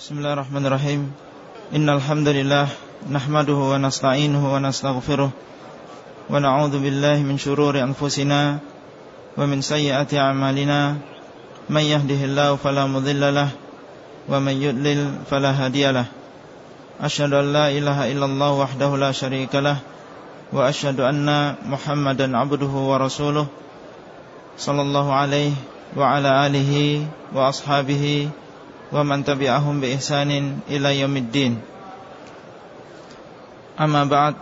Bismillahirrahmanirrahim. Innal hamdalillah nahmaduhu wa nasta'inuhu wa nastaghfiruh. Wa na'udzu billahi min shururi anfusina wa min sayyiati a'malina. May yahdihillahu fala mudhillalah wa may yudlil fala hadiyalah an la ilaha illallah wahdahu la syarikalah wa asyhadu anna Muhammadan abduhu wa rasuluh. Sallallahu alaihi wa ala alihi wa ashabihi man tabi'ahum bi ihsanin ila yaumiddin. Amma ba'd.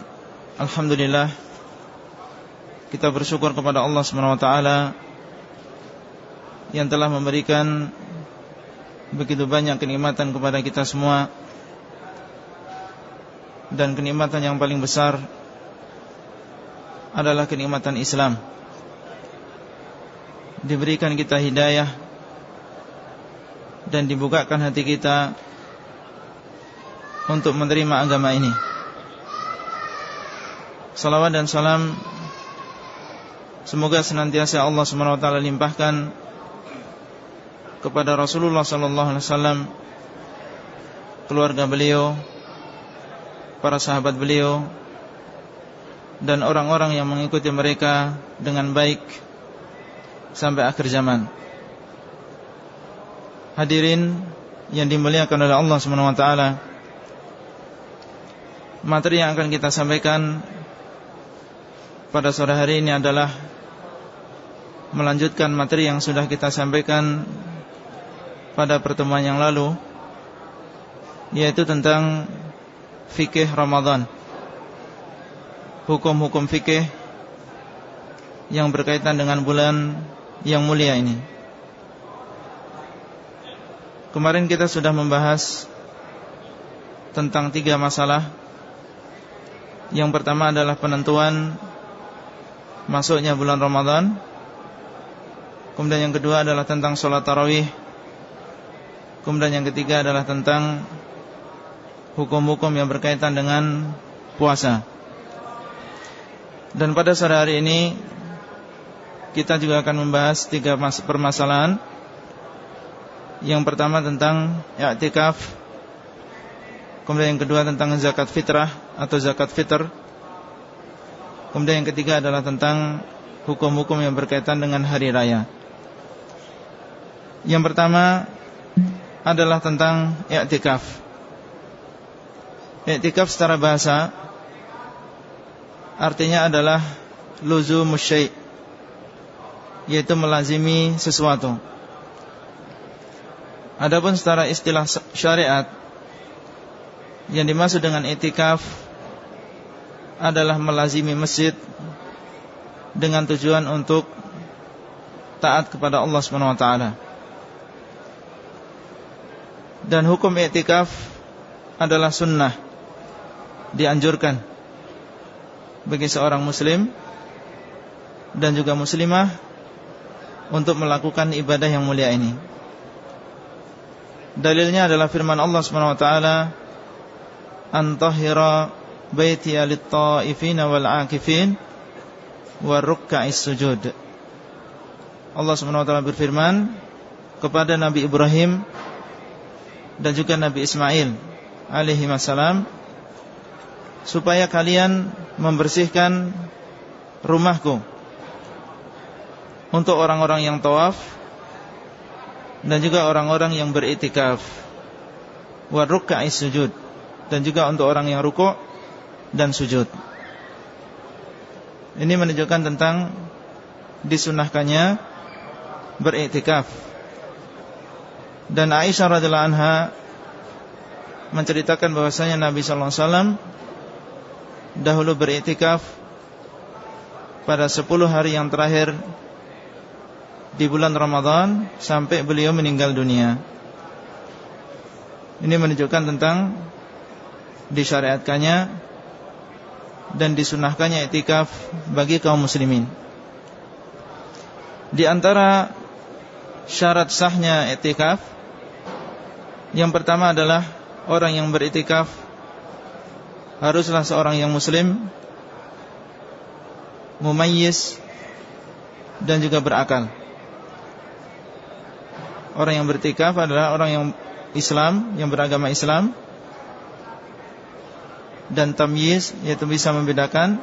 Alhamdulillah kita bersyukur kepada Allah Subhanahu wa taala yang telah memberikan begitu banyak kenikmatan kepada kita semua dan kenikmatan yang paling besar adalah kenikmatan Islam. Diberikan kita hidayah dan dibukakan hati kita untuk menerima agama ini. Salawat dan salam semoga senantiasa Allah Subhanahu wa taala limpahkan kepada Rasulullah sallallahu alaihi wasallam keluarga beliau, para sahabat beliau dan orang-orang yang mengikuti mereka dengan baik sampai akhir zaman. Hadirin yang dimuliakan oleh Allah taala. Materi yang akan kita sampaikan pada sore hari ini adalah melanjutkan materi yang sudah kita sampaikan pada pertemuan yang lalu yaitu tentang fikih Ramadan. Hukum-hukum fikih yang berkaitan dengan bulan yang mulia ini. Kemarin kita sudah membahas tentang tiga masalah. Yang pertama adalah penentuan masuknya bulan Ramadan. Kemudian yang kedua adalah tentang sholat tarawih. Kemudian yang ketiga adalah tentang hukum-hukum yang berkaitan dengan puasa. Dan pada sore hari ini kita juga akan membahas tiga permasalahan yang pertama tentang i'tikaf. Kemudian yang kedua tentang zakat fitrah atau zakat fitr. Kemudian yang ketiga adalah tentang hukum-hukum yang berkaitan dengan hari raya. Yang pertama adalah tentang i'tikaf. I'tikaf secara bahasa Artinya adalah luzumus syai' Yaitu melazimi sesuatu Adapun secara istilah syariat yang dimaksud dengan itikaf adalah melazimi masjid dengan tujuan untuk taat kepada Allah Subhanahu wa taala. Dan hukum itikaf adalah sunnah dianjurkan bagi seorang muslim dan juga muslimah untuk melakukan ibadah yang mulia ini. Dalilnya adalah firman Allah Subhanahu wa taala antahira baiti lit-ta'ifina wal 'akifin ruk'a'is sujud. Allah Subhanahu wa taala berfirman kepada Nabi Ibrahim dan juga Nabi Ismail alaihi wasallam supaya kalian membersihkan rumahku untuk orang-orang yang tawaf dan juga orang-orang yang beritikaf wa ruk'a'is sujud dan juga untuk orang yang rukuk dan sujud. Ini menunjukkan tentang disunahkannya beriktikaf. Dan Aisyah radhiyallahu anha menceritakan bahwasanya Nabi sallallahu alaihi wasallam dahulu beriktikaf pada 10 hari yang terakhir di bulan Ramadan sampai beliau meninggal dunia. Ini menunjukkan tentang disyariatkannya dan disunahkannya etikaf bagi kaum muslimin. Di antara syarat sahnya etikaf yang pertama adalah orang yang beritikaf haruslah seorang yang muslim mumayyiz dan juga berakal. Orang yang bertikaf adalah orang yang Islam Yang beragama Islam. Dan tamyiz Yaitu bisa membedakan.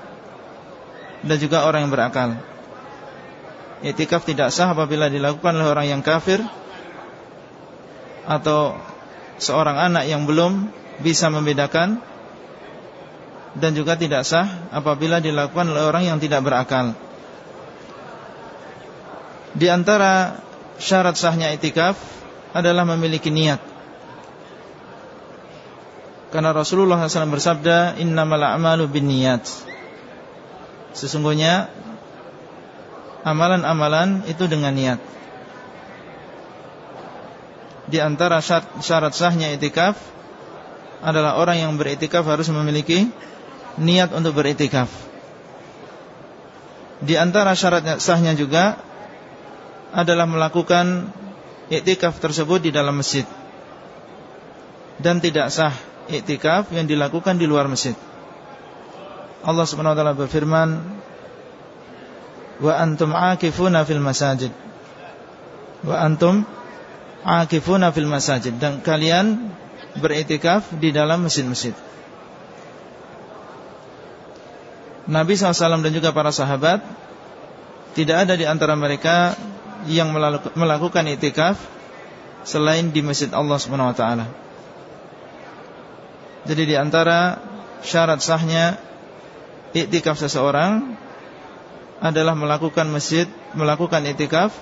Dan juga orang yang berakal. Iktikaf tidak sah apabila dilakukan oleh orang yang kafir. Atau Seorang anak yang belum Bisa membedakan. Dan juga tidak sah Apabila dilakukan oleh orang yang tidak berakal. Di antara Syarat sahnya itikaf Adalah memiliki niat. Karena Rasulullah SAW bersabda Innamal a'malu bin niat Sesungguhnya Amalan-amalan itu dengan niat. Di antara syarat, syarat sahnya itikaf Adalah orang yang beritikaf harus memiliki Niat untuk beritikaf. Di antara syarat sahnya juga Adalah melakukan Iktikaf tersebut di dalam masjid Dan tidak sah iktikaf yang dilakukan di luar masjid. Allah Subhanahu wa taala berfirman, "Wa antum aakifuna fil masajid." Wa antum aakifuna fil masajid dan kalian beriktikaf di dalam masjid-masjid. Nabi SAW dan juga para sahabat Tidak ada di antara mereka Yang melakukan itikaf Selain di masjid Allah SWT jadi di antara syarat sahnya iktikaf seseorang adalah melakukan masjid, melakukan iktikaf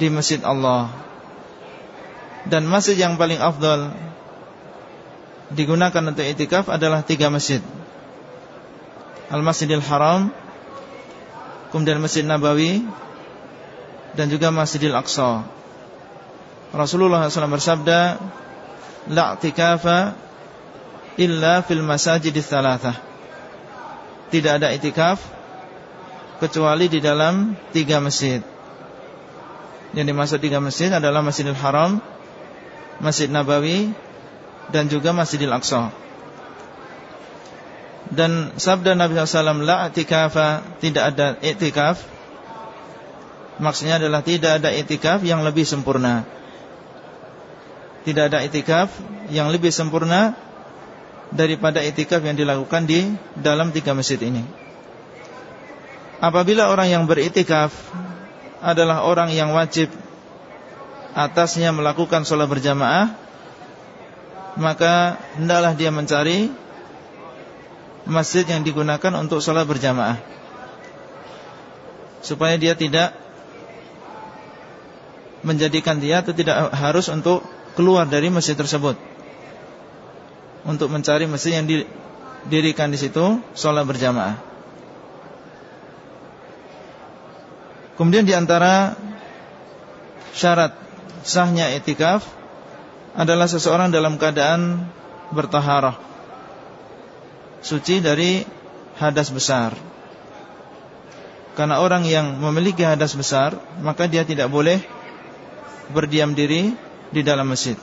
di masjid Allah. Dan masjid yang paling afdal digunakan untuk iktikaf adalah tiga masjid. Al-Masjidil Haram, kemudian Masjid Nabawi dan juga Masjidil Aqsa. Rasulullah SAW bersabda, "La illa fil masajid tsalatsa. Tidak ada itikaf kecuali di dalam tiga masjid. Yang dimaksud tiga masjid adalah Masjidil Haram, Masjid Nabawi dan juga Masjidil Aqsa. Dan sabda Nabi SAW La itikafa Tidak ada itikaf Maksudnya adalah tidak ada itikaf yang lebih sempurna Tidak ada itikaf yang lebih sempurna daripada itikaf yang dilakukan di dalam tiga masjid ini. Apabila orang yang beritikaf adalah orang yang wajib atasnya melakukan sholat berjamaah, maka hendaklah dia mencari masjid yang digunakan untuk sholat berjamaah, supaya dia tidak menjadikan dia atau tidak harus untuk keluar dari masjid tersebut untuk mencari masjid yang didirikan di situ sholat berjamaah. Kemudian di antara syarat sahnya etikaf adalah seseorang dalam keadaan bertaharah suci dari hadas besar. Karena orang yang memiliki hadas besar maka dia tidak boleh berdiam diri di dalam masjid.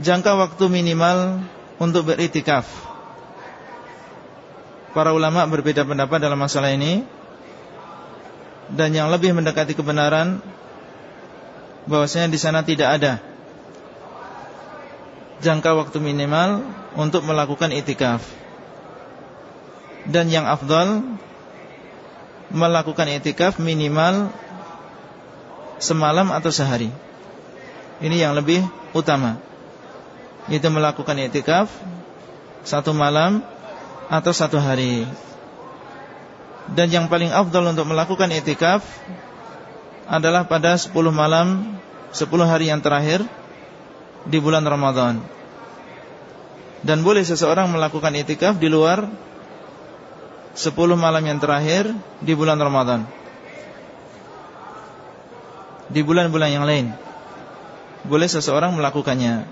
jangka waktu minimal untuk beritikaf. Para ulama berbeda pendapat dalam masalah ini dan yang lebih mendekati kebenaran bahwasanya di sana tidak ada jangka waktu minimal untuk melakukan itikaf. Dan yang afdal melakukan itikaf minimal semalam atau sehari. Ini yang lebih utama itu melakukan i'tikaf satu malam atau satu hari. Dan yang paling afdal untuk melakukan i'tikaf adalah pada 10 malam, 10 hari yang terakhir di bulan Ramadan. Dan boleh seseorang melakukan i'tikaf di luar 10 malam yang terakhir di bulan Ramadan. Di bulan-bulan yang lain boleh seseorang melakukannya.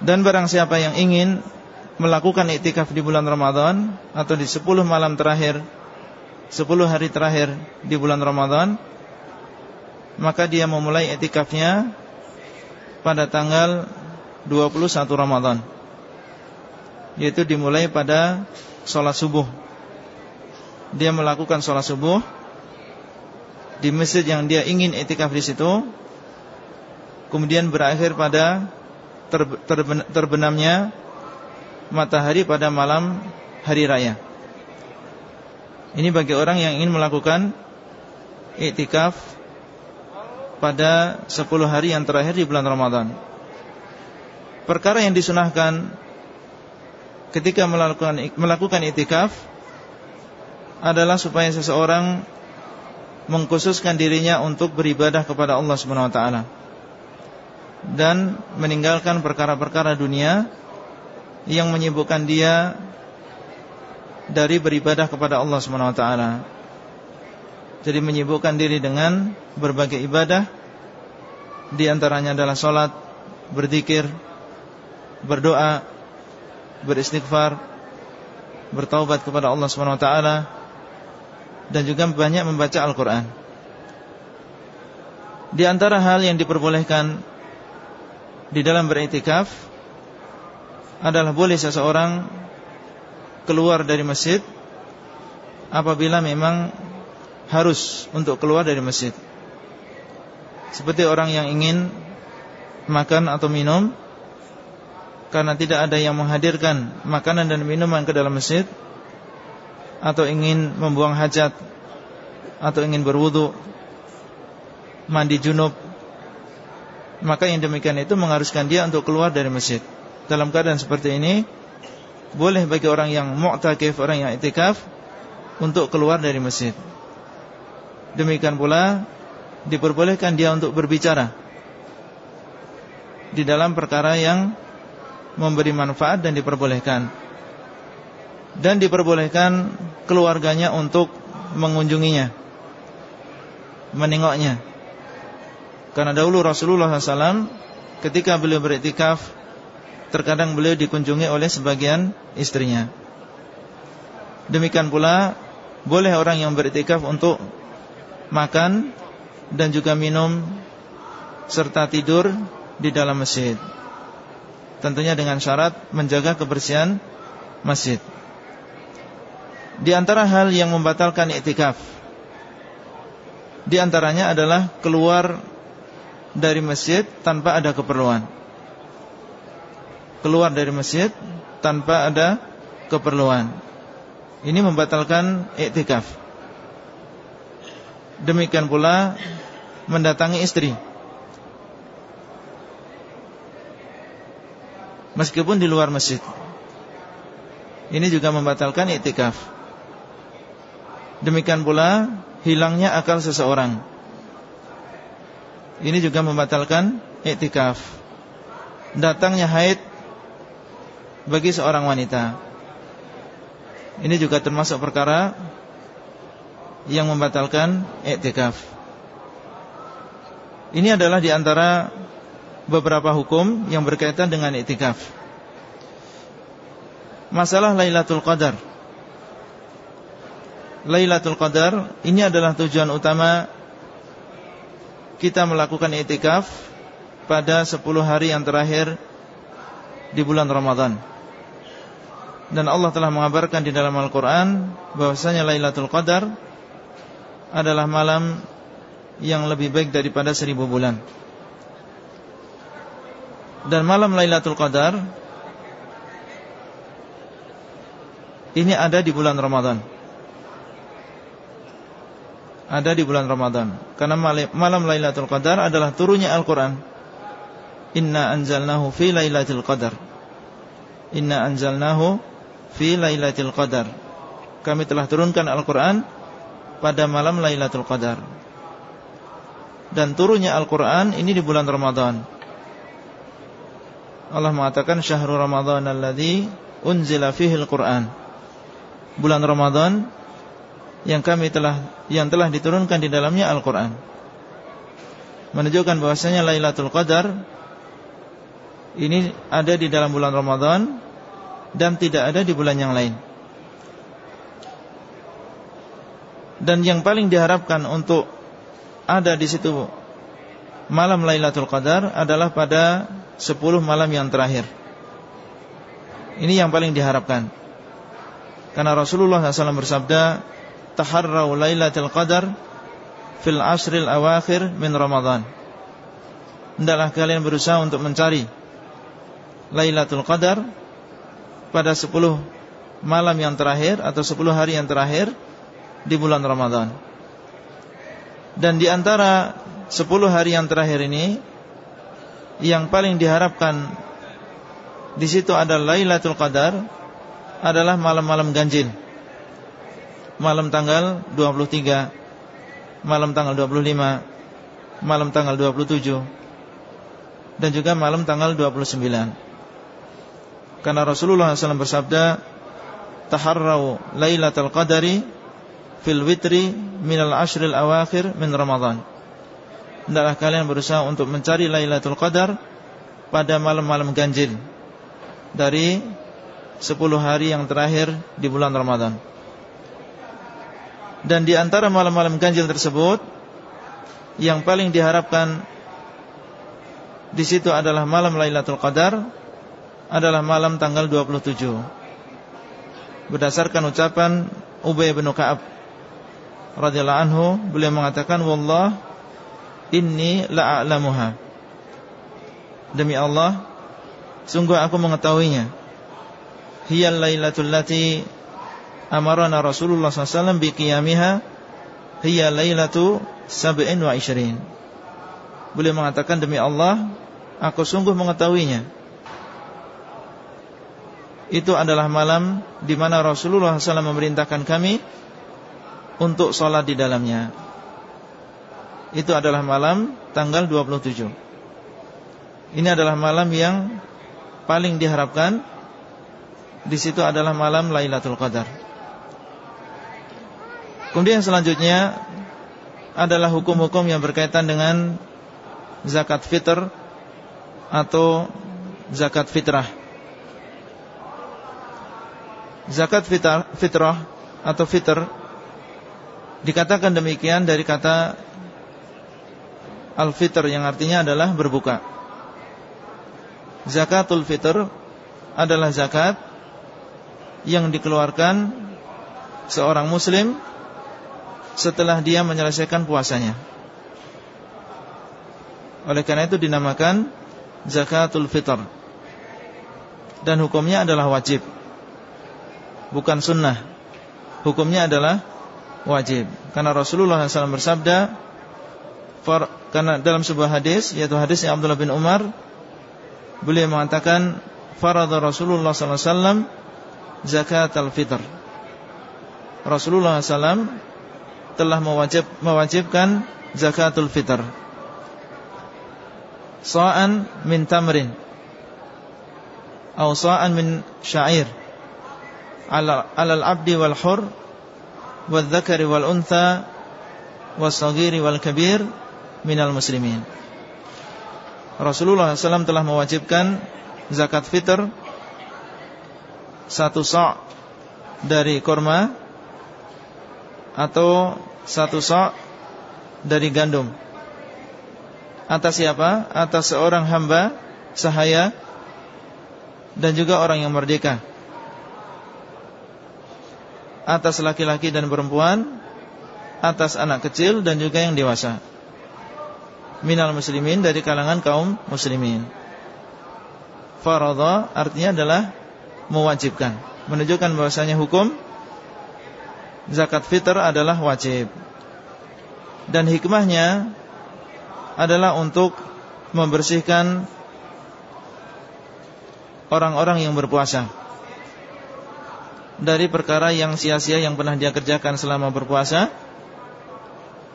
Dan barang siapa yang ingin melakukan iktikaf di bulan Ramadan Atau di 10 malam terakhir 10 hari terakhir di bulan Ramadan Maka dia memulai iktikafnya Pada tanggal 21 Ramadan Yaitu dimulai pada sholat subuh Dia melakukan sholat subuh di masjid yang dia ingin etikaf di situ kemudian berakhir pada terbenamnya matahari pada malam hari raya. Ini bagi orang yang ingin melakukan iktikaf pada 10 hari yang terakhir di bulan Ramadan. Perkara yang disunahkan ketika melakukan melakukan iktikaf adalah supaya seseorang mengkhususkan dirinya untuk beribadah kepada Allah Subhanahu wa taala dan meninggalkan perkara-perkara dunia yang menyibukkan dia dari beribadah kepada Allah Subhanahu wa taala. Jadi menyibukkan diri dengan berbagai ibadah di antaranya adalah salat, berzikir, berdoa, beristighfar, bertaubat kepada Allah Subhanahu wa taala dan juga banyak membaca Al-Qur'an. Di antara hal yang diperbolehkan di dalam beriktikaf adalah boleh seseorang keluar dari masjid apabila memang harus untuk keluar dari masjid. Seperti orang yang ingin makan atau minum karena tidak ada yang menghadirkan makanan dan minuman ke dalam masjid atau ingin membuang hajat atau ingin berwudu mandi junub maka yang demikian itu mengharuskan dia untuk keluar dari masjid. Dalam keadaan seperti ini, boleh bagi orang yang mu'takif, orang yang itikaf untuk keluar dari masjid. Demikian pula diperbolehkan dia untuk berbicara di dalam perkara yang memberi manfaat dan diperbolehkan. Dan diperbolehkan keluarganya untuk mengunjunginya, menengoknya karena dahulu Rasulullah SAW ketika beliau beriktikaf terkadang beliau dikunjungi oleh sebagian istrinya. Demikian pula boleh orang yang beriktikaf untuk makan dan juga minum serta tidur di dalam masjid. Tentunya dengan syarat menjaga kebersihan masjid. Di antara hal yang membatalkan iktikaf di antaranya adalah keluar dari masjid tanpa ada keperluan. Keluar dari masjid tanpa ada keperluan. Ini membatalkan iktikaf Demikian pula mendatangi istri Meskipun di luar masjid Ini juga membatalkan iktikaf Demikian pula hilangnya akal seseorang ini juga membatalkan iktikaf. Datangnya haid bagi seorang wanita. Ini juga termasuk perkara yang membatalkan iktikaf. Ini adalah di antara beberapa hukum yang berkaitan dengan iktikaf. Masalah Lailatul Qadar. Lailatul Qadar ini adalah tujuan utama kita melakukan itikaf pada 10 hari yang terakhir di bulan Ramadan. Dan Allah telah mengabarkan di dalam Al-Quran bahwasanya Lailatul Qadar adalah malam yang lebih baik daripada seribu bulan. Dan malam Lailatul Qadar ini ada di bulan Ramadan. Ada di bulan Ramadan. Karena malam Lailatul Qadar adalah turunnya Al-Quran. Inna anzalnahu fi Lailatul Qadar. Inna anzalnahu fi Lailatul Qadar. Kami telah turunkan Al-Quran pada malam Lailatul Qadar. Dan turunnya Al-Quran ini di bulan Ramadan Allah mengatakan Syahrul Ramadan alladhi unzila fihi Al-Quran Bulan Ramadan yang kami telah yang telah diturunkan di dalamnya Al-Qur'an. Menunjukkan bahwasanya Lailatul Qadar ini ada di dalam bulan Ramadan dan tidak ada di bulan yang lain. Dan yang paling diharapkan untuk ada di situ malam Lailatul Qadar adalah pada 10 malam yang terakhir. Ini yang paling diharapkan. Karena Rasulullah SAW bersabda taharrau lailatul qadar fil asril awakhir min Ramadan. Hendaklah kalian berusaha untuk mencari Lailatul Qadar pada 10 malam yang terakhir atau 10 hari yang terakhir di bulan Ramadan. Dan di antara 10 hari yang terakhir ini yang paling diharapkan di situ ada Lailatul Qadar adalah malam-malam ganjil. Malam tanggal 23, malam tanggal 25, malam tanggal 27 dan juga malam tanggal 29. Karena Rasulullah SAW bersabda, "Taharrau Lailatul Qadari fil witri minal ashril awakhir min Ramadan." Hendaklah kalian berusaha untuk mencari Lailatul Qadar pada malam-malam ganjil dari 10 hari yang terakhir di bulan Ramadan. Dan di antara malam-malam ganjil tersebut yang paling diharapkan di situ adalah malam Lailatul Qadar adalah malam tanggal 27. Berdasarkan ucapan Ubay bin Ka'ab radhiyallahu anhu, beliau mengatakan wallah inni la'alamuha. Demi Allah, sungguh aku mengetahuinya hiyal lailatul lati amarana Rasulullah SAW bi qiyamiha hiya lailatu sab'in wa ishrin Beliau mengatakan demi Allah aku sungguh mengetahuinya itu adalah malam di mana Rasulullah SAW memerintahkan kami untuk sholat di dalamnya. Itu adalah malam tanggal 27. Ini adalah malam yang paling diharapkan di situ adalah malam Lailatul Qadar. Kemudian selanjutnya adalah hukum-hukum yang berkaitan dengan zakat fitr atau zakat fitrah. Zakat fitrah, fitrah atau fitr dikatakan demikian dari kata al-fitr yang artinya adalah berbuka. Zakatul fitr adalah zakat yang dikeluarkan seorang muslim setelah dia menyelesaikan puasanya. Oleh karena itu dinamakan zakatul fitr. Dan hukumnya adalah wajib. Bukan sunnah. Hukumnya adalah wajib. Karena Rasulullah SAW bersabda karena dalam sebuah hadis yaitu hadisnya Abdullah bin Umar beliau mengatakan farada Rasulullah SAW zakat al-fitr. Rasulullah SAW telah mewajib, mewajibkan zakatul fitr. Sa'an min tamrin atau sa'an min syair ala al-abdi wal hur wal dzakari wal untha was saghiri wal kabir minal muslimin. Rasulullah SAW telah mewajibkan zakat fitr satu sok dari korma atau satu sok dari gandum. Atas siapa? Atas seorang hamba sahaya dan juga orang yang merdeka. Atas laki-laki dan perempuan, atas anak kecil dan juga yang dewasa. Minal muslimin dari kalangan kaum muslimin. Faradha artinya adalah mewajibkan. Menunjukkan bahwasanya hukum Zakat fitr adalah wajib. Dan hikmahnya Adalah untuk Membersihkan Orang-orang yang berpuasa Dari perkara yang sia-sia Yang pernah dia kerjakan selama berpuasa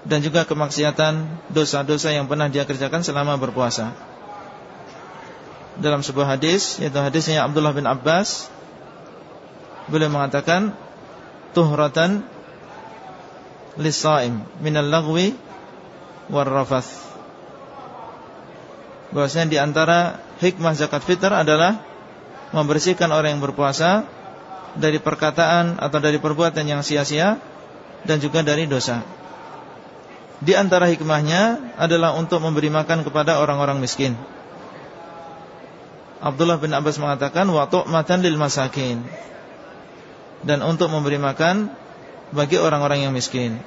Dan juga kemaksiatan Dosa-dosa yang pernah dia kerjakan selama berpuasa dalam sebuah hadis yaitu hadisnya Abdullah bin Abbas beliau mengatakan tuhratan lisaim minal lagwi war rafath bahwasanya di antara hikmah zakat fitr adalah membersihkan orang yang berpuasa dari perkataan atau dari perbuatan yang sia-sia dan juga dari dosa. Di antara hikmahnya adalah untuk memberi makan kepada orang-orang miskin. Abdullah bin Abbas mengatakan wa tu'matan lil masakin. Dan untuk memberi makan bagi orang-orang yang miskin.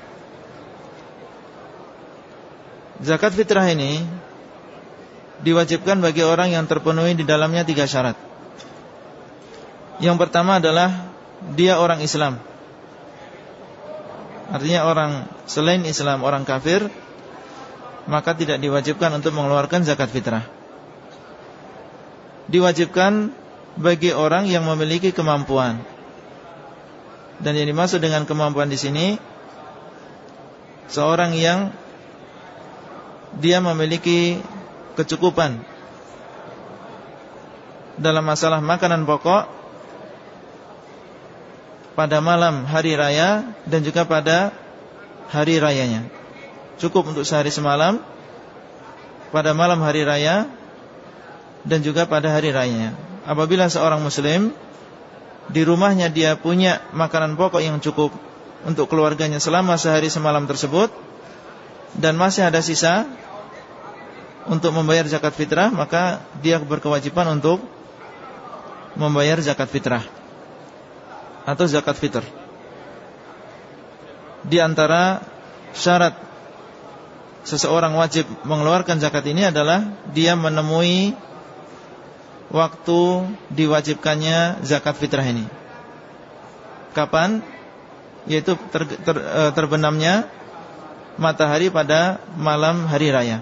Zakat fitrah ini diwajibkan bagi orang yang terpenuhi di dalamnya tiga syarat. Yang pertama adalah dia orang Islam. Artinya orang selain Islam, orang kafir, maka tidak diwajibkan untuk mengeluarkan zakat fitrah. Diwajibkan bagi orang yang memiliki kemampuan. Dan yang dimaksud dengan kemampuan di sini seorang yang dia memiliki kecukupan dalam masalah makanan pokok pada malam hari raya dan juga pada hari rayanya. Cukup untuk sehari semalam pada malam hari raya dan juga pada hari rayanya. Apabila seorang muslim di rumahnya dia punya makanan pokok yang cukup untuk keluarganya selama sehari semalam tersebut dan masih ada sisa untuk membayar zakat fitrah maka dia berkewajiban untuk membayar zakat fitrah atau zakat fitr. Di antara syarat seseorang wajib mengeluarkan zakat ini adalah dia menemui waktu diwajibkannya zakat fitrah ini. Kapan? Yaitu ter, ter, eh, terbenamnya matahari pada malam hari raya.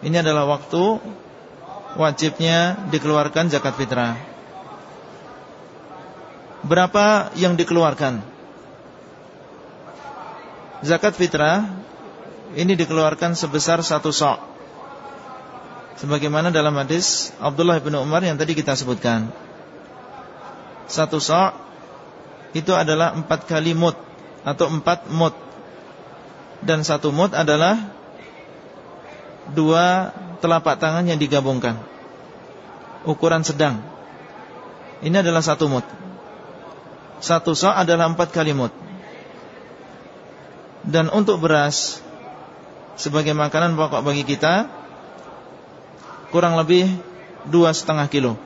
Ini adalah waktu wajibnya dikeluarkan zakat fitrah. Berapa yang dikeluarkan? Zakat fitrah ini dikeluarkan sebesar satu sok. Sebagaimana dalam hadis Abdullah bin Umar yang tadi kita sebutkan. Satu sok itu adalah empat kali mut atau empat mut. Dan satu mut adalah dua telapak tangan yang digabungkan Ukuran sedang Ini adalah satu mut Satu so' adalah empat kali mut Dan untuk beras Sebagai makanan pokok bagi kita Kurang lebih Dua setengah kilo.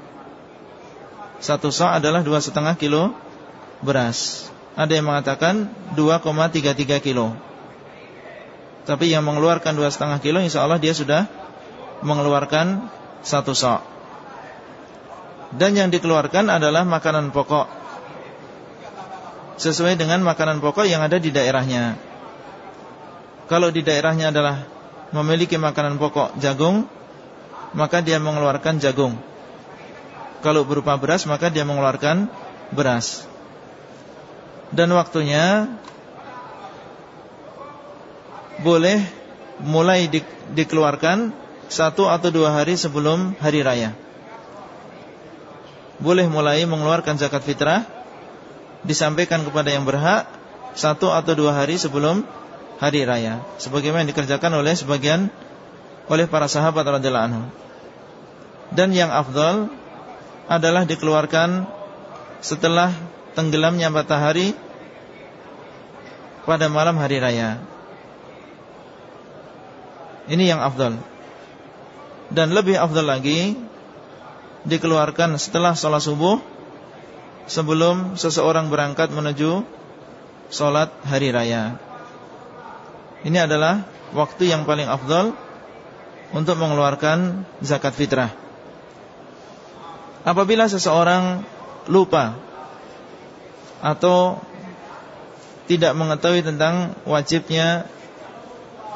Satu so' adalah dua setengah kilo Beras. Ada yang mengatakan 2,33 kilo. Tapi yang mengeluarkan dua setengah kilo Insya Allah dia sudah mengeluarkan satu sok Dan yang dikeluarkan adalah makanan pokok Sesuai dengan makanan pokok yang ada di daerahnya. Kalau di daerahnya adalah Memiliki makanan pokok jagung Maka dia mengeluarkan jagung. Kalau berupa beras Maka dia mengeluarkan beras. Dan waktunya boleh mulai di, dikeluarkan satu atau dua hari sebelum hari raya. Boleh mulai mengeluarkan zakat fitrah disampaikan kepada yang berhak satu atau dua hari sebelum hari raya. Sebagaimana dikerjakan oleh sebagian oleh para sahabat radhiyallahu anhu. Dan yang afdal adalah dikeluarkan setelah tenggelamnya matahari pada malam hari raya. Ini yang afdal Dan lebih afdal lagi Dikeluarkan setelah sholat subuh Sebelum seseorang berangkat menuju Sholat hari raya. Ini adalah Waktu yang paling afdal Untuk mengeluarkan zakat fitrah. Apabila seseorang Lupa Atau Tidak mengetahui tentang wajibnya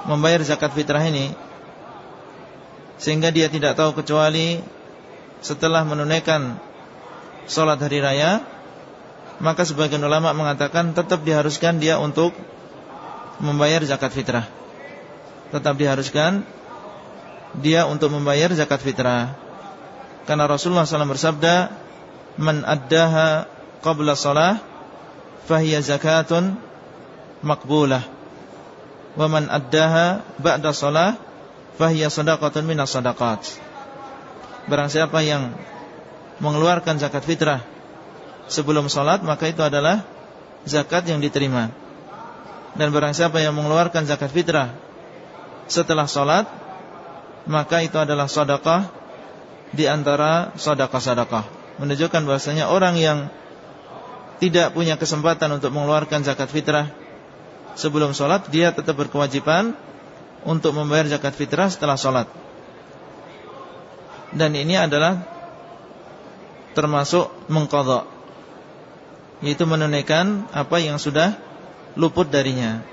membayar zakat fitrah ini sehingga dia tidak tahu kecuali setelah menunaikan sholat hari raya maka sebagian ulama mengatakan tetap diharuskan dia untuk membayar zakat fitrah. Tetap diharuskan dia untuk membayar zakat fitrah. Karena Rasulullah SAW bersabda man addaha qabla sholah fahiya zakatun makbulah wa man addaha ba'da shalah fahiya shadaqatun minas shadaqat. Barang siapa yang mengeluarkan zakat fitrah sebelum salat maka itu adalah zakat yang diterima. Dan barang siapa yang mengeluarkan zakat fitrah setelah salat maka itu adalah sedekah di antara sedekah-sedekah. Menunjukkan bahasanya orang yang tidak punya kesempatan untuk mengeluarkan zakat fitrah sebelum sholat dia tetap berkewajiban untuk membayar zakat fitrah setelah sholat. Dan ini adalah termasuk mengkodok, yaitu menunaikan apa yang sudah luput darinya.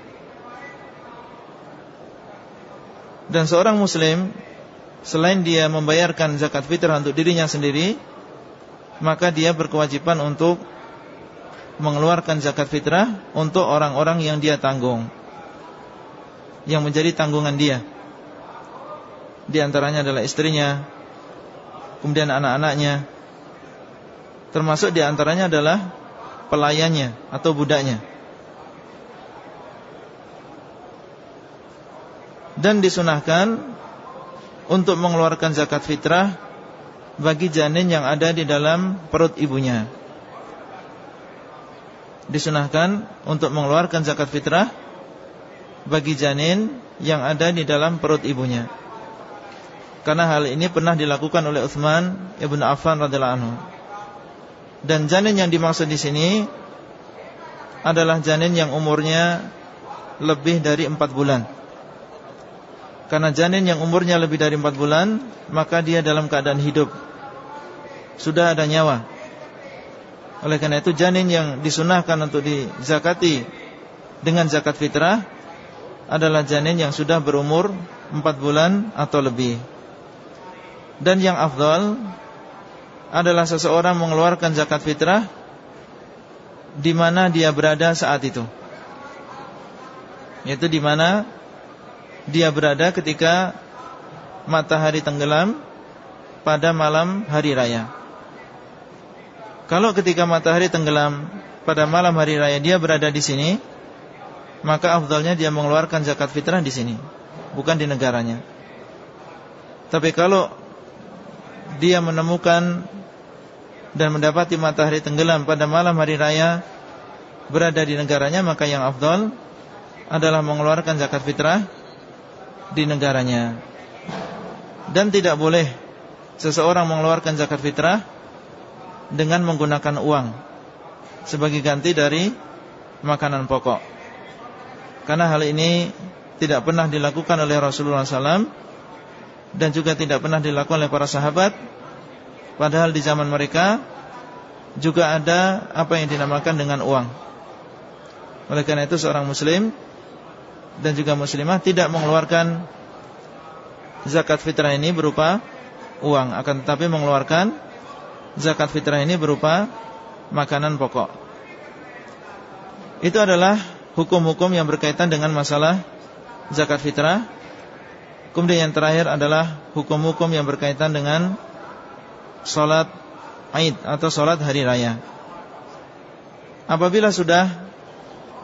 Dan seorang muslim Selain dia membayarkan zakat fitrah untuk dirinya sendiri Maka dia berkewajiban untuk Mengeluarkan zakat fitrah Untuk orang-orang yang dia tanggung Yang menjadi tanggungan dia Di antaranya adalah istrinya Kemudian anak-anaknya Termasuk di antaranya adalah Pelayannya atau budaknya Dan disunahkan untuk mengeluarkan zakat fitrah bagi janin yang ada di dalam perut ibunya. Disunahkan untuk mengeluarkan zakat fitrah bagi janin yang ada di dalam perut ibunya. Karena hal ini pernah dilakukan oleh Uthman ibn Affan radhiyallahu anhu. Dan janin yang dimaksud di sini adalah janin yang umurnya lebih dari 4 bulan. Karena janin yang umurnya lebih dari 4 bulan Maka dia dalam keadaan hidup. Sudah ada nyawa. Oleh karena itu janin yang disunahkan untuk dizakati Dengan zakat fitrah Adalah janin yang sudah berumur 4 bulan atau lebih. Dan yang afdal Adalah seseorang mengeluarkan zakat fitrah di mana dia berada saat itu Yaitu di mana dia berada ketika matahari tenggelam pada malam hari raya. Kalau ketika matahari tenggelam pada malam hari raya dia berada di sini, maka afdalnya dia mengeluarkan zakat fitrah di sini, bukan di negaranya. Tapi kalau dia menemukan dan mendapati matahari tenggelam pada malam hari raya berada di negaranya, maka yang afdal adalah mengeluarkan zakat fitrah di negaranya. Dan tidak boleh Seseorang mengeluarkan zakat fitrah Dengan menggunakan uang Sebagai ganti dari Makanan pokok. Karena hal ini Tidak pernah dilakukan oleh Rasulullah SAW Dan juga tidak pernah dilakukan oleh para sahabat Padahal di zaman mereka Juga ada Apa yang dinamakan dengan uang Oleh karena itu seorang muslim dan juga muslimah tidak mengeluarkan zakat fitrah ini berupa uang akan tetapi mengeluarkan zakat fitrah ini berupa makanan pokok. Itu adalah hukum-hukum yang berkaitan dengan masalah zakat fitrah. Kemudian yang terakhir adalah hukum-hukum yang berkaitan dengan Salat Aid atau salat hari raya. Apabila sudah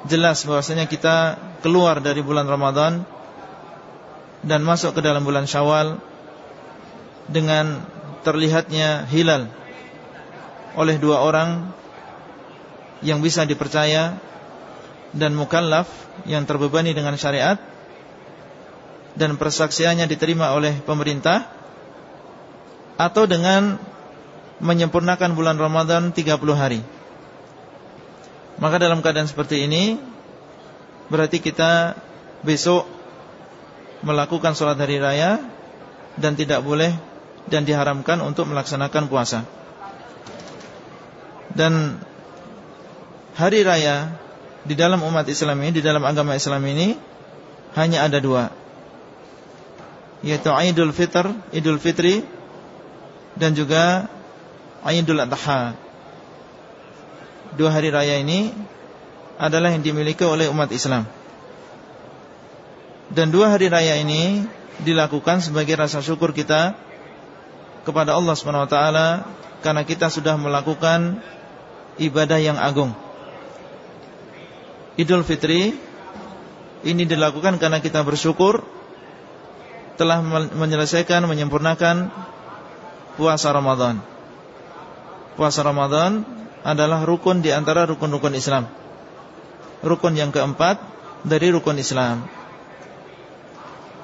jelas bahwasanya kita keluar dari bulan Ramadan dan masuk ke dalam bulan Syawal dengan terlihatnya hilal oleh dua orang yang bisa dipercaya dan mukallaf yang terbebani dengan syariat dan persaksiannya diterima oleh pemerintah atau dengan menyempurnakan bulan Ramadan 30 hari. Maka dalam keadaan seperti ini Berarti kita besok Melakukan sholat hari raya Dan tidak boleh Dan diharamkan untuk melaksanakan puasa. Dan Hari raya Di dalam umat Islam ini Di dalam agama Islam ini Hanya ada dua Yaitu Idul Fitr Idul Fitri Dan juga Idul Adha dua hari raya ini adalah yang dimiliki oleh umat Islam. Dan dua hari raya ini dilakukan sebagai rasa syukur kita kepada Allah Subhanahu wa taala karena kita sudah melakukan ibadah yang agung. Idul Fitri ini dilakukan karena kita bersyukur telah menyelesaikan menyempurnakan puasa Ramadan. Puasa Ramadan adalah rukun di antara rukun-rukun Islam. Rukun yang keempat dari rukun Islam.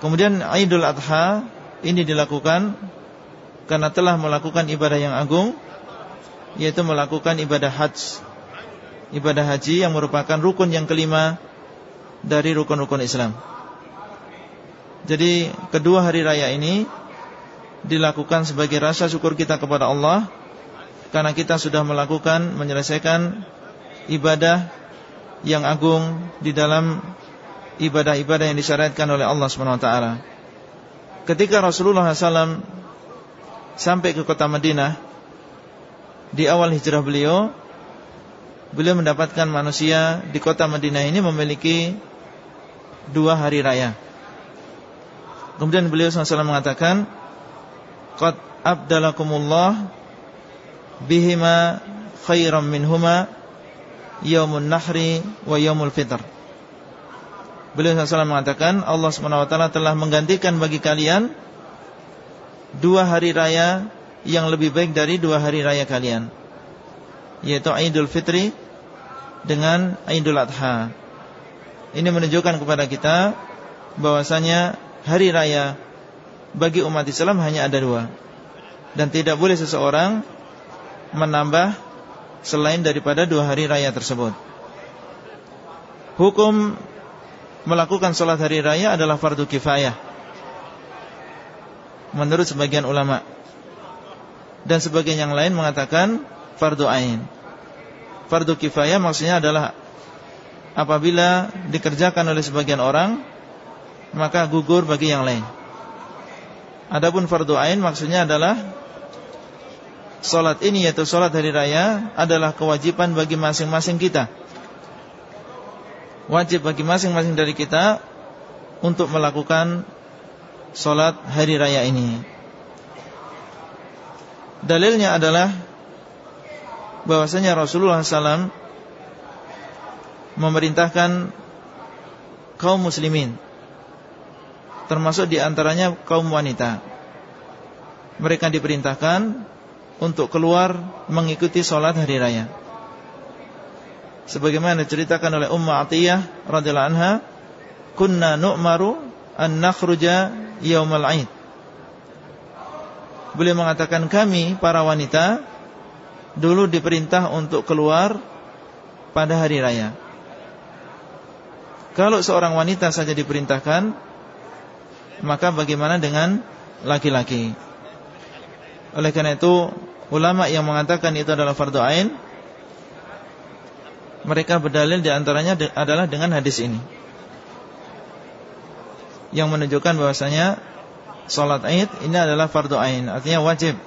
Kemudian Idul Adha ini dilakukan karena telah melakukan ibadah yang agung yaitu melakukan ibadah haji. Ibadah haji yang merupakan rukun yang kelima dari rukun-rukun Islam. Jadi kedua hari raya ini dilakukan sebagai rasa syukur kita kepada Allah karena kita sudah melakukan menyelesaikan ibadah yang agung di dalam ibadah-ibadah yang disyariatkan oleh Allah SWT. Ketika Rasulullah SAW sampai ke kota Madinah di awal hijrah beliau, beliau mendapatkan manusia di kota Madinah ini memiliki dua hari raya. Kemudian beliau SAW mengatakan Qad abdalakumullah Bihima khairan minhuma Yaumun nahri wa yaumul fitr. Beliau SAW mengatakan Allah SWT telah menggantikan bagi kalian Dua hari raya Yang lebih baik dari dua hari raya kalian Yaitu Idul Fitri Dengan Idul Adha. Ini menunjukkan kepada kita bahwasanya hari raya bagi umat Islam hanya ada dua dan tidak boleh seseorang menambah selain daripada dua hari raya tersebut. Hukum melakukan sholat hari raya adalah fardu kifayah menurut sebagian ulama dan sebagian yang lain mengatakan fardu ain. Fardu kifayah maksudnya adalah apabila dikerjakan oleh sebagian orang maka gugur bagi yang lain. Adapun fardu ain maksudnya adalah Salat ini yaitu salat hari raya adalah kewajiban bagi masing-masing kita Wajib bagi masing-masing dari kita Untuk melakukan Salat hari raya ini Dalilnya adalah bahwasanya Rasulullah SAW Memerintahkan Kaum muslimin termasuk di antaranya kaum wanita. Mereka diperintahkan untuk keluar mengikuti sholat hari raya. Sebagaimana diceritakan oleh Ummu Atiyah radhiyallahu anha, "Kunna nu'maru an nakhruja yaumal 'aid." Beliau mengatakan kami para wanita dulu diperintah untuk keluar pada hari raya. Kalau seorang wanita saja diperintahkan maka bagaimana dengan laki-laki? Oleh karena itu, ulama yang mengatakan itu adalah fardu ain, mereka berdalil di antaranya adalah dengan hadis ini. Yang menunjukkan bahwasanya salat Aid ini adalah fardu ain, artinya wajib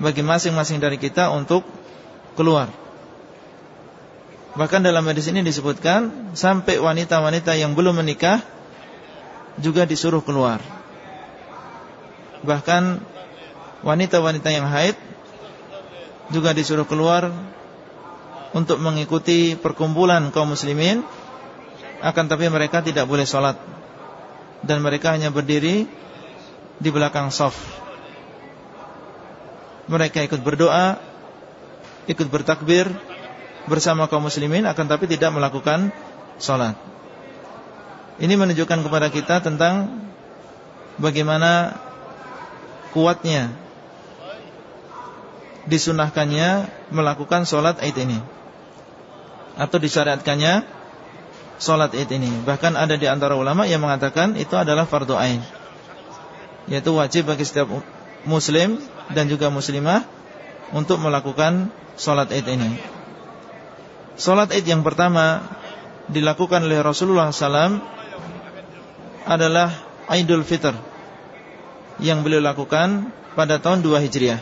bagi masing-masing dari kita untuk keluar. Bahkan dalam hadis ini disebutkan sampai wanita-wanita yang belum menikah juga disuruh keluar. Bahkan wanita-wanita yang haid juga disuruh keluar untuk mengikuti perkumpulan kaum muslimin akan tapi mereka tidak boleh sholat. Dan mereka hanya berdiri di belakang sof. Mereka ikut berdoa ikut bertakbir bersama kaum muslimin akan tapi tidak melakukan sholat ini menunjukkan kepada kita tentang bagaimana kuatnya disunahkannya melakukan sholat id ini atau disyariatkannya sholat id ini. Bahkan ada di antara ulama yang mengatakan itu adalah fardu ain, yaitu wajib bagi setiap muslim dan juga muslimah untuk melakukan sholat id ini. Sholat id yang pertama dilakukan oleh Rasulullah SAW adalah Idul Fitr yang beliau lakukan pada tahun 2 Hijriah.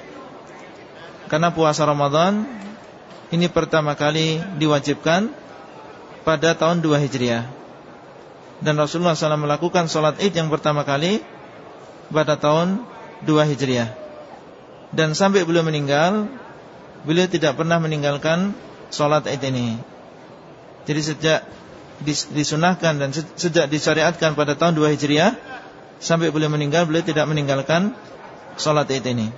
Karena puasa Ramadan ini pertama kali diwajibkan pada tahun 2 Hijriah. Dan Rasulullah SAW melakukan sholat id yang pertama kali pada tahun 2 Hijriah. Dan sampai beliau meninggal, beliau tidak pernah meninggalkan sholat id ini. Jadi sejak disunahkan dan sejak disyariatkan pada tahun 2 Hijriah sampai beliau meninggal beliau tidak meninggalkan salat Id ini.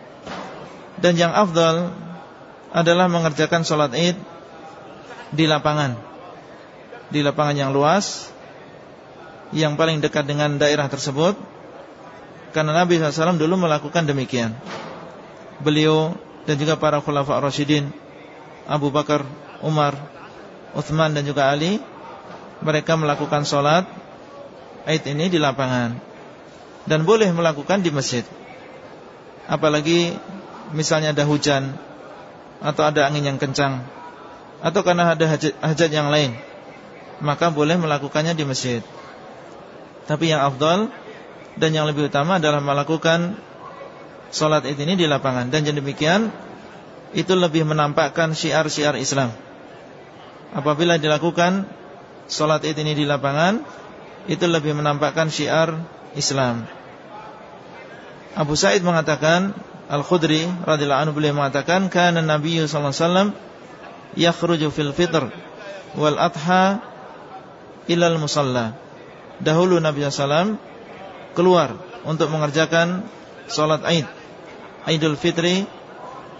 Dan yang afdal adalah mengerjakan salat Id di lapangan. Di lapangan yang luas yang paling dekat dengan daerah tersebut karena Nabi SAW dulu melakukan demikian. Beliau dan juga para khulafa Rasyidin Abu Bakar, Umar, Uthman dan juga Ali mereka melakukan sholat Aid ini di lapangan dan boleh melakukan di masjid. Apalagi misalnya ada hujan atau ada angin yang kencang atau karena ada hajat, yang lain, maka boleh melakukannya di masjid. Tapi yang afdal dan yang lebih utama adalah melakukan Sholat id ini di lapangan Dan demikian Itu lebih menampakkan syiar-syiar Islam Apabila dilakukan Sholat id ini di lapangan Itu lebih menampakkan syiar Islam Abu Sa'id mengatakan Al-Khudri radhiyallahu anhu beliau mengatakan kana Nabi sallallahu alaihi wasallam yakhruju fil fitr wal adha ilal musalla. Dahulu Nabi sallallahu keluar untuk mengerjakan salat Aid Idul Fitri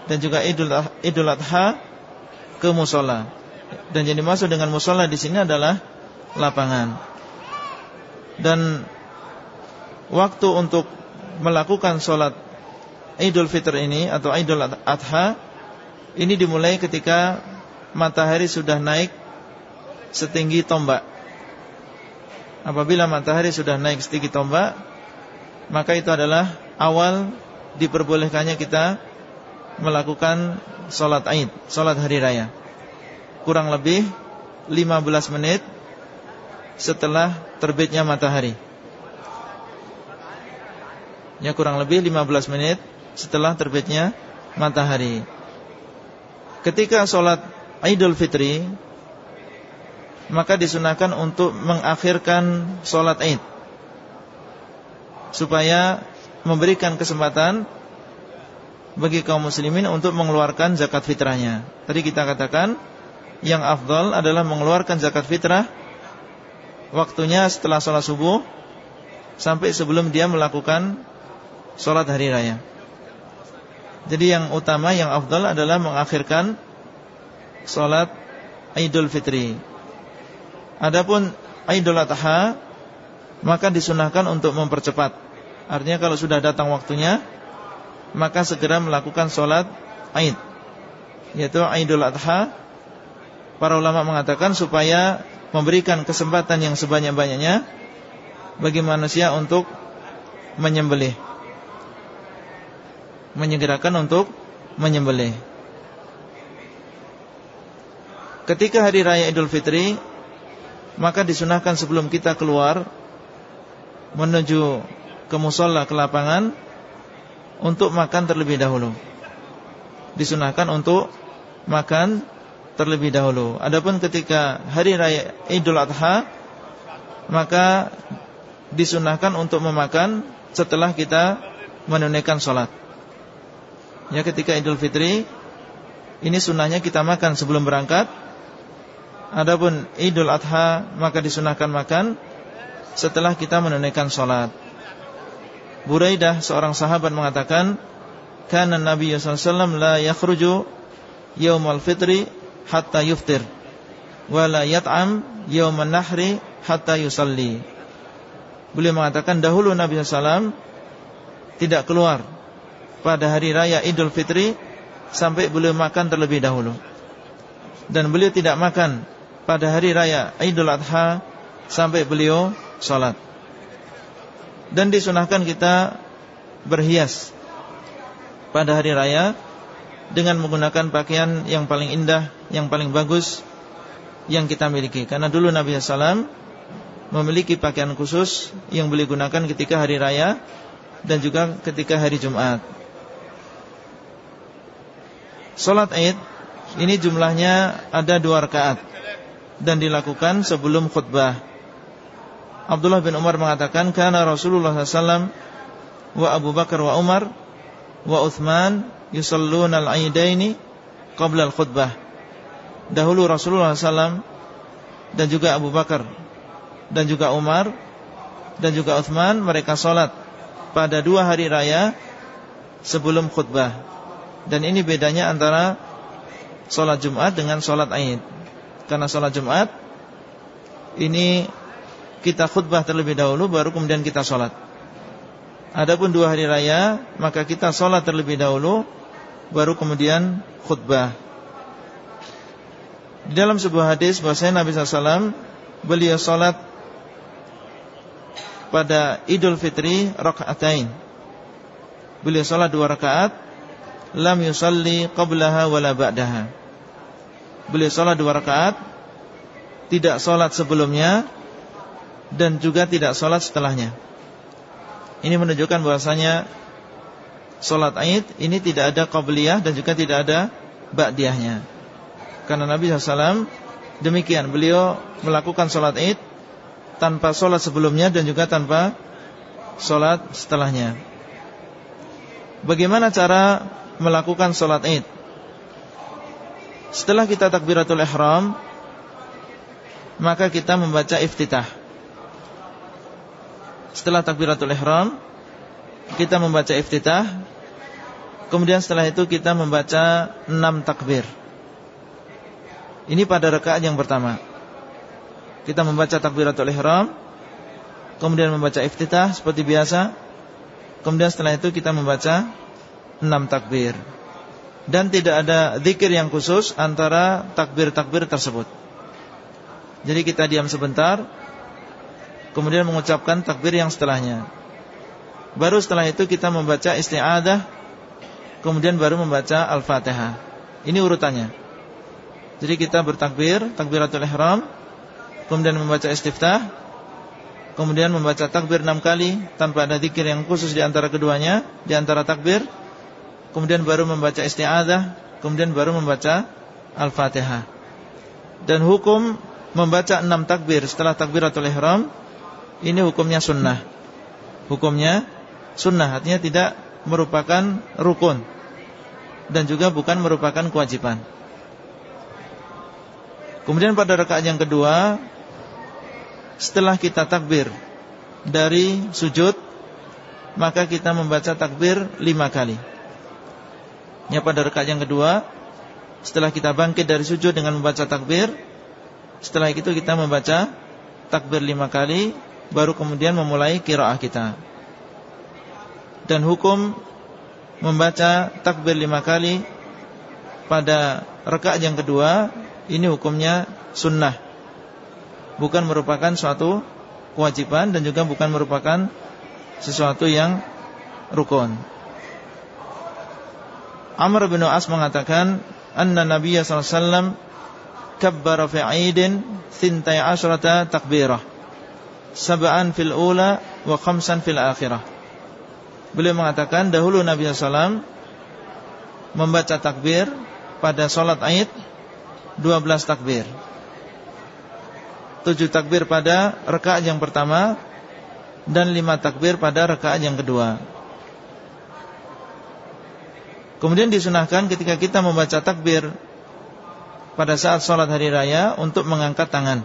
dan juga Idul Idul Adha ke musola. Dan jadi masuk dengan musola di sini adalah lapangan. Dan waktu untuk melakukan sholat Idul Fitri ini atau Idul Adha ini dimulai ketika matahari sudah naik setinggi tombak. Apabila matahari sudah naik setinggi tombak, maka itu adalah awal diperbolehkannya kita melakukan sholat Aid, sholat hari raya. Kurang lebih 15 menit setelah terbitnya matahari. Ya kurang lebih 15 menit setelah terbitnya matahari. Ketika sholat Idul Fitri maka disunahkan untuk mengakhirkan sholat Aid supaya memberikan kesempatan bagi kaum muslimin untuk mengeluarkan zakat fitrahnya. Tadi kita katakan yang afdal adalah mengeluarkan zakat fitrah waktunya setelah sholat subuh sampai sebelum dia melakukan sholat hari raya. Jadi yang utama yang afdal adalah mengakhirkan sholat Idul Fitri. Adapun Idul Adha maka disunahkan untuk mempercepat Artinya kalau sudah datang waktunya Maka segera melakukan sholat Aid Yaitu Aidul Adha Para ulama mengatakan supaya Memberikan kesempatan yang sebanyak-banyaknya Bagi manusia untuk Menyembelih Menyegerakan untuk Menyembelih Ketika hari raya Idul Fitri Maka disunahkan sebelum kita keluar Menuju ke musola ke lapangan untuk makan terlebih dahulu. Disunahkan untuk makan terlebih dahulu. Adapun ketika hari raya Idul Adha maka disunahkan untuk memakan setelah kita menunaikan sholat. Ya ketika Idul Fitri ini sunnahnya kita makan sebelum berangkat. Adapun Idul Adha maka disunahkan makan setelah kita menunaikan sholat. Buraidah seorang sahabat mengatakan Kana Nabi SAW la yakhruju Yawmal fitri Hatta yuftir. Wa la yat'am Yawmal nahri Hatta yusalli. Beliau mengatakan dahulu Nabi SAW Tidak keluar Pada hari raya Idul Fitri Sampai beliau makan terlebih dahulu. Dan beliau tidak makan Pada hari raya Idul Adha Sampai beliau sholat dan disunahkan kita berhias pada hari raya dengan menggunakan pakaian yang paling indah, yang paling bagus yang kita miliki. Karena dulu Nabi SAW memiliki pakaian khusus yang beliau gunakan ketika hari raya dan juga ketika hari Jumat. Salat Id ini jumlahnya ada dua rakaat dan dilakukan sebelum khutbah. Abdullah bin Umar mengatakan karena Rasulullah SAW wa Abu Bakar wa Umar wa Uthman yusalluna al-aidaini qabla al-khutbah. Dahulu Rasulullah SAW dan juga Abu Bakar dan juga Umar dan juga Uthman mereka sholat pada dua hari raya sebelum khutbah. Dan ini bedanya antara sholat Jumat dengan sholat Aid. Karena sholat Jumat ini kita khutbah terlebih dahulu baru kemudian kita sholat. Adapun dua hari raya maka kita sholat terlebih dahulu baru kemudian khutbah. Di dalam sebuah hadis bahwasanya Nabi SAW beliau sholat pada Idul Fitri rakaatain. Beliau salat dua rakaat, lam yusalli qablaha wala ba'daha. Beliau salat dua rakaat, tidak salat sebelumnya dan juga tidak salat setelahnya. Ini menunjukkan bahwasanya salat Id ini tidak ada qabliyah dan juga tidak ada ba'diyahnya. Karena Nabi SAW demikian beliau melakukan salat Id tanpa sholat sebelumnya dan juga tanpa sholat setelahnya. Bagaimana cara melakukan sholat id? Setelah kita takbiratul ihram Maka kita membaca iftitah Setelah takbiratul ihram Kita membaca iftitah Kemudian setelah itu kita membaca enam takbir. Ini pada rakaat yang pertama. Kita membaca takbiratul ihram Kemudian membaca iftitah seperti biasa Kemudian setelah itu kita membaca enam takbir. Dan tidak ada zikir yang khusus Antara takbir-takbir tersebut. Jadi kita diam sebentar Kemudian mengucapkan takbir yang setelahnya. Baru setelah itu kita membaca isti'adah Kemudian baru membaca Al-Fatihah Ini urutannya Jadi kita bertakbir Takbiratul ihram kemudian membaca istiftah, kemudian membaca takbir enam kali tanpa ada zikir yang khusus di antara keduanya, di antara takbir, kemudian baru membaca isti'adzah, kemudian baru membaca Al-Fatihah. Dan hukum membaca enam takbir setelah takbiratul ihram ini hukumnya sunnah. Hukumnya sunnah, artinya tidak merupakan rukun dan juga bukan merupakan kewajiban. Kemudian pada rakaat yang kedua setelah kita takbir dari sujud maka kita membaca takbir lima kali. Ya pada rakaat yang kedua setelah kita bangkit dari sujud dengan membaca takbir setelah itu kita membaca takbir lima kali baru kemudian memulai kiraah kita. Dan hukum membaca takbir lima kali pada rakaat yang kedua ini hukumnya sunnah bukan merupakan suatu kewajiban dan juga bukan merupakan sesuatu yang rukun. Amr bin As mengatakan anna Nabi sallallahu alaihi wasallam kabbara fi 'aidin thintai asyrata takbirah sab'an fil ula wa khamsan fil akhirah. Beliau mengatakan dahulu Nabi SAW membaca takbir pada solat Aid 12 takbir tujuh takbir pada rakaat yang pertama dan lima takbir pada rakaat yang kedua. Kemudian disunahkan ketika kita membaca takbir pada saat sholat hari raya untuk mengangkat tangan.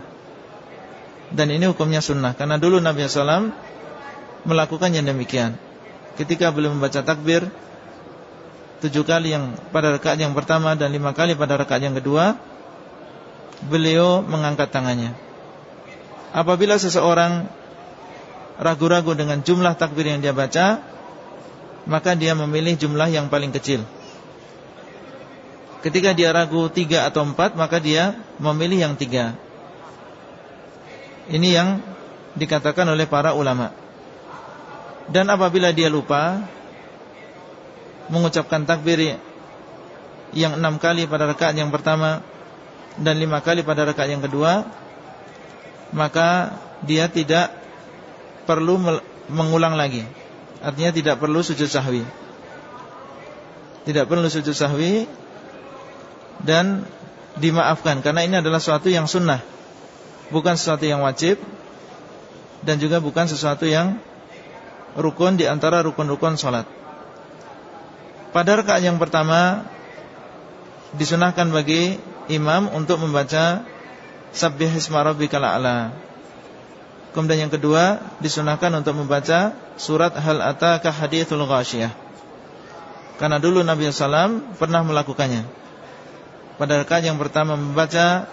Dan ini hukumnya sunnah karena dulu Nabi SAW melakukan yang demikian. Ketika beliau membaca takbir tujuh kali yang pada rakaat yang pertama dan lima kali pada rakaat yang kedua, beliau mengangkat tangannya. Apabila seseorang ragu-ragu dengan jumlah takbir yang dia baca Maka dia memilih jumlah yang paling kecil. Ketika dia ragu tiga atau empat Maka dia memilih yang tiga. Ini yang dikatakan oleh para ulama Dan apabila dia lupa Mengucapkan takbir Yang enam kali pada rakaat yang pertama Dan lima kali pada rakaat yang kedua maka dia tidak perlu mengulang lagi. Artinya tidak perlu sujud sahwi. Tidak perlu sujud sahwi dan dimaafkan karena ini adalah sesuatu yang sunnah, bukan sesuatu yang wajib dan juga bukan sesuatu yang rukun di antara rukun-rukun salat. Pada rakaat yang pertama disunahkan bagi imam untuk membaca Sabbih isma rabbikal a'la. Kemudian yang kedua disunahkan untuk membaca surat Hal ataka hadithul ghasyiyah. Karena dulu Nabi SAW pernah melakukannya. Pada rakaat yang pertama membaca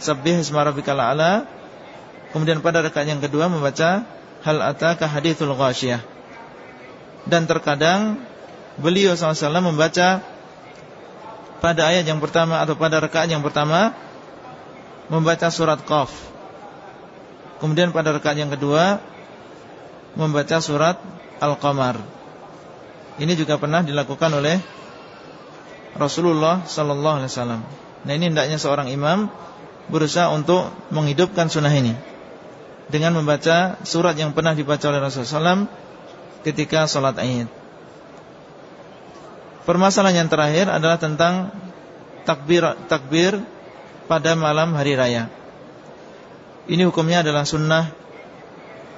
Sabbih isma rabbikal a'la. Kemudian pada rakaat yang kedua membaca Hal ataka hadithul ghasyiyah. Dan terkadang beliau SAW membaca pada ayat yang pertama atau pada rakaat yang pertama membaca surat Qaf. Kemudian pada rakaat yang kedua membaca surat Al-Qamar. Ini juga pernah dilakukan oleh Rasulullah sallallahu alaihi wasallam. Nah, ini hendaknya seorang imam berusaha untuk menghidupkan sunnah ini dengan membaca surat yang pernah dibaca oleh Rasulullah SAW ketika sholat Id. Permasalahan yang terakhir adalah tentang takbir takbir pada malam hari raya. Ini hukumnya adalah sunnah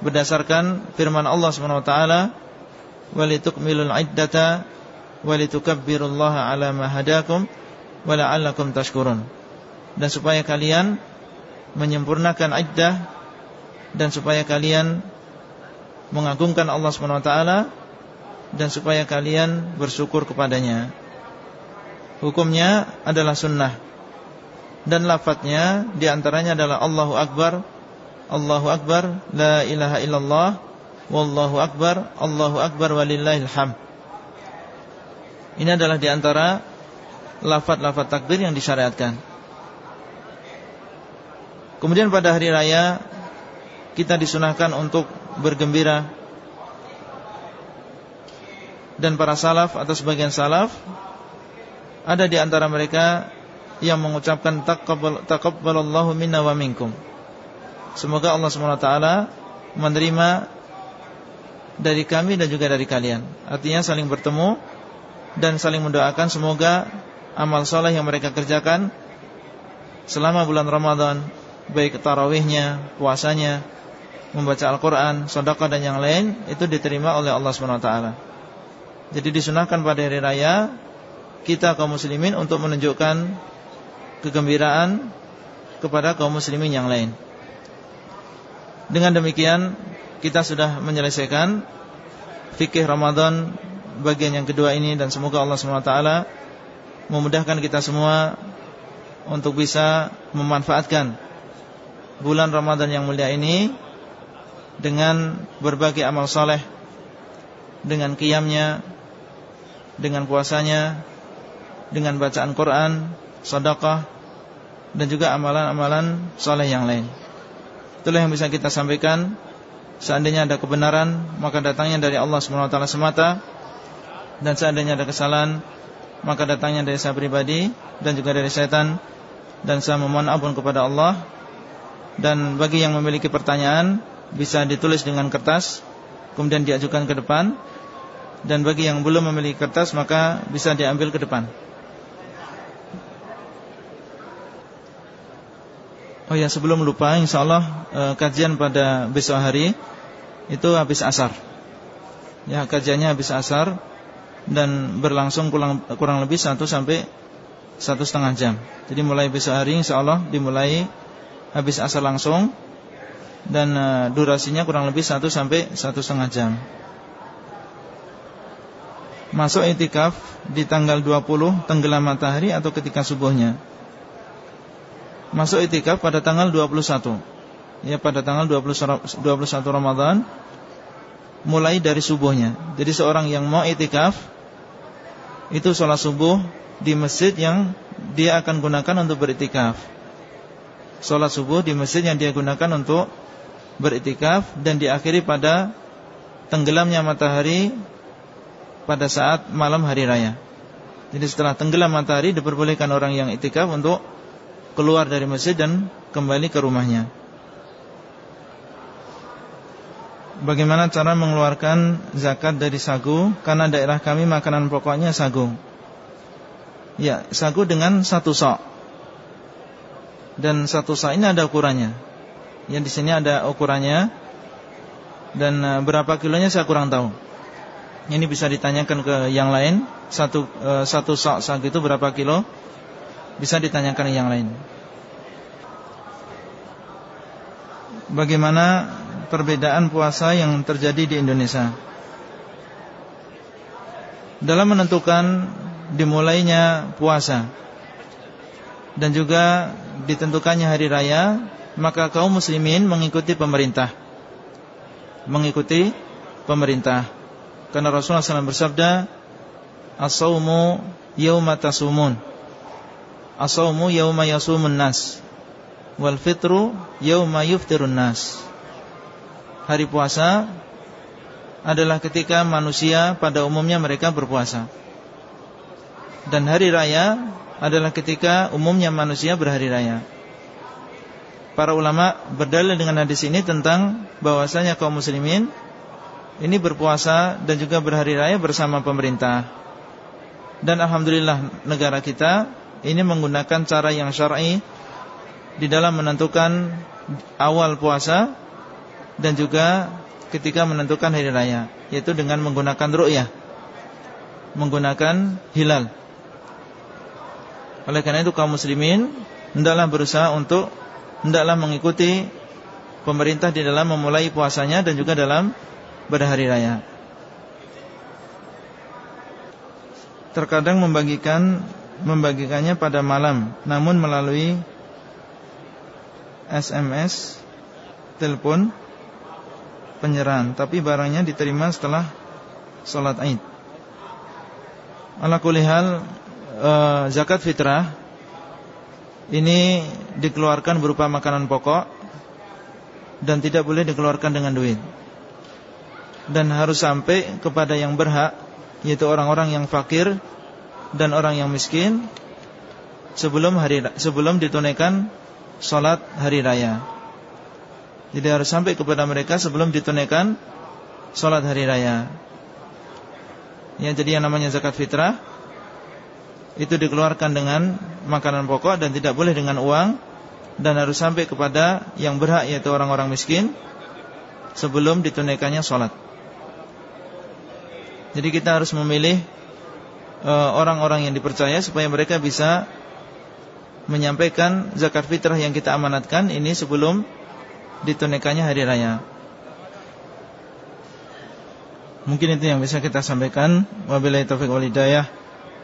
berdasarkan firman Allah Subhanahu wa taala walitukmilul iddata walitukabbirullaha ala ma hadakum wa la'allakum tashkurun. Dan supaya kalian menyempurnakan iddah dan supaya kalian mengagungkan Allah taala dan supaya kalian bersyukur kepadanya. Hukumnya adalah sunnah dan lafadznya di antaranya adalah Allahu Akbar, Allahu Akbar, la ilaha illallah, wallahu akbar, Allahu akbar walillahil hamd. Ini adalah di antara lafadz-lafadz takbir yang disyariatkan. Kemudian pada hari raya kita disunahkan untuk bergembira dan para salaf atau sebagian salaf ada di antara mereka yang mengucapkan taqabbalallahu minna wa minkum. Semoga Allah SWT menerima dari kami dan juga dari kalian. Artinya saling bertemu dan saling mendoakan semoga amal soleh yang mereka kerjakan selama bulan Ramadan, baik tarawihnya, puasanya, membaca Al-Quran, sedekah dan yang lain itu diterima oleh Allah SWT. Jadi disunahkan pada hari raya kita kaum muslimin untuk menunjukkan kegembiraan kepada kaum muslimin yang lain. Dengan demikian kita sudah menyelesaikan fikih Ramadan bagian yang kedua ini dan semoga Allah SWT memudahkan kita semua untuk bisa memanfaatkan bulan Ramadan yang mulia ini dengan berbagai amal soleh dengan kiamnya dengan puasanya dengan bacaan Quran sedekah dan juga amalan-amalan soleh yang lain. Itulah yang bisa kita sampaikan. Seandainya ada kebenaran maka datangnya dari Allah SWT semata. Dan seandainya ada kesalahan maka datangnya dari saya pribadi dan juga dari setan dan saya memohon ampun kepada Allah. Dan bagi yang memiliki pertanyaan bisa ditulis dengan kertas kemudian diajukan ke depan dan bagi yang belum memiliki kertas maka bisa diambil ke depan. Oh ya sebelum lupa insyaallah eh, kajian pada besok hari itu habis asar. Ya kajiannya habis asar dan berlangsung kurang, kurang lebih satu sampai satu setengah jam. Jadi mulai besok hari insyaallah dimulai habis asar langsung dan uh, durasinya kurang lebih 1 sampai 1 setengah jam. Masuk itikaf di tanggal 20 tenggelam matahari atau ketika subuhnya. Masuk itikaf pada tanggal 21. Ya pada tanggal 20, 21 Ramadan mulai dari subuhnya. Jadi seorang yang mau itikaf itu sholat subuh di masjid yang dia akan gunakan untuk beritikaf. Sholat subuh di masjid yang dia gunakan untuk beritikaf dan diakhiri pada tenggelamnya matahari pada saat malam hari raya. Jadi setelah tenggelam matahari diperbolehkan orang yang itikaf untuk keluar dari masjid dan kembali ke rumahnya. Bagaimana cara mengeluarkan zakat dari sagu Karena daerah kami makanan pokoknya sagu Ya, sagu dengan satu sok Dan satu sok ini ada ukurannya yang di sini ada ukurannya dan e, berapa kilonya saya kurang tahu. Ini bisa ditanyakan ke yang lain. Satu e, satu sak sak itu berapa kilo? Bisa ditanyakan ke yang lain. Bagaimana perbedaan puasa yang terjadi di Indonesia? Dalam menentukan dimulainya puasa dan juga ditentukannya hari raya maka kaum muslimin mengikuti pemerintah. Mengikuti pemerintah. Karena Rasulullah SAW bersabda as-saumu yauma tasumun. As-saumu yauma yasumun nas. Wal fitru yauma yuftirun nas. Hari puasa adalah ketika manusia pada umumnya mereka berpuasa. Dan hari raya adalah ketika umumnya manusia berhari raya. Para ulama berdalil dengan hadis ini tentang bahwasanya kaum muslimin ini berpuasa dan juga berhari raya bersama pemerintah. Dan alhamdulillah negara kita ini menggunakan cara yang syar'i di dalam menentukan awal puasa dan juga ketika menentukan hari raya, yaitu dengan menggunakan ru'yah. Menggunakan hilal. Oleh karena itu kaum muslimin hendaklah berusaha untuk hendaklah mengikuti pemerintah di dalam memulai puasanya dan juga dalam berhari raya. Terkadang membagikan membagikannya pada malam, namun melalui SMS, telepon, penyerahan, tapi barangnya diterima setelah sholat Aid. Ala e, zakat fitrah ini dikeluarkan berupa makanan pokok dan tidak boleh dikeluarkan dengan duit dan harus sampai kepada yang berhak yaitu orang-orang yang fakir dan orang yang miskin sebelum hari sebelum ditunaikan salat hari raya. Jadi harus sampai kepada mereka sebelum ditunaikan salat hari raya. Ya, jadi yang namanya zakat fitrah itu dikeluarkan dengan makanan pokok dan tidak boleh dengan uang dan harus sampai kepada yang berhak yaitu orang-orang miskin sebelum ditunaikannya salat. Jadi kita harus memilih e, orang-orang yang dipercaya supaya mereka bisa menyampaikan zakat fitrah yang kita amanatkan ini sebelum ditunaikannya hari raya. Mungkin itu yang bisa kita sampaikan. Wabillahi taufiq wal hidayah.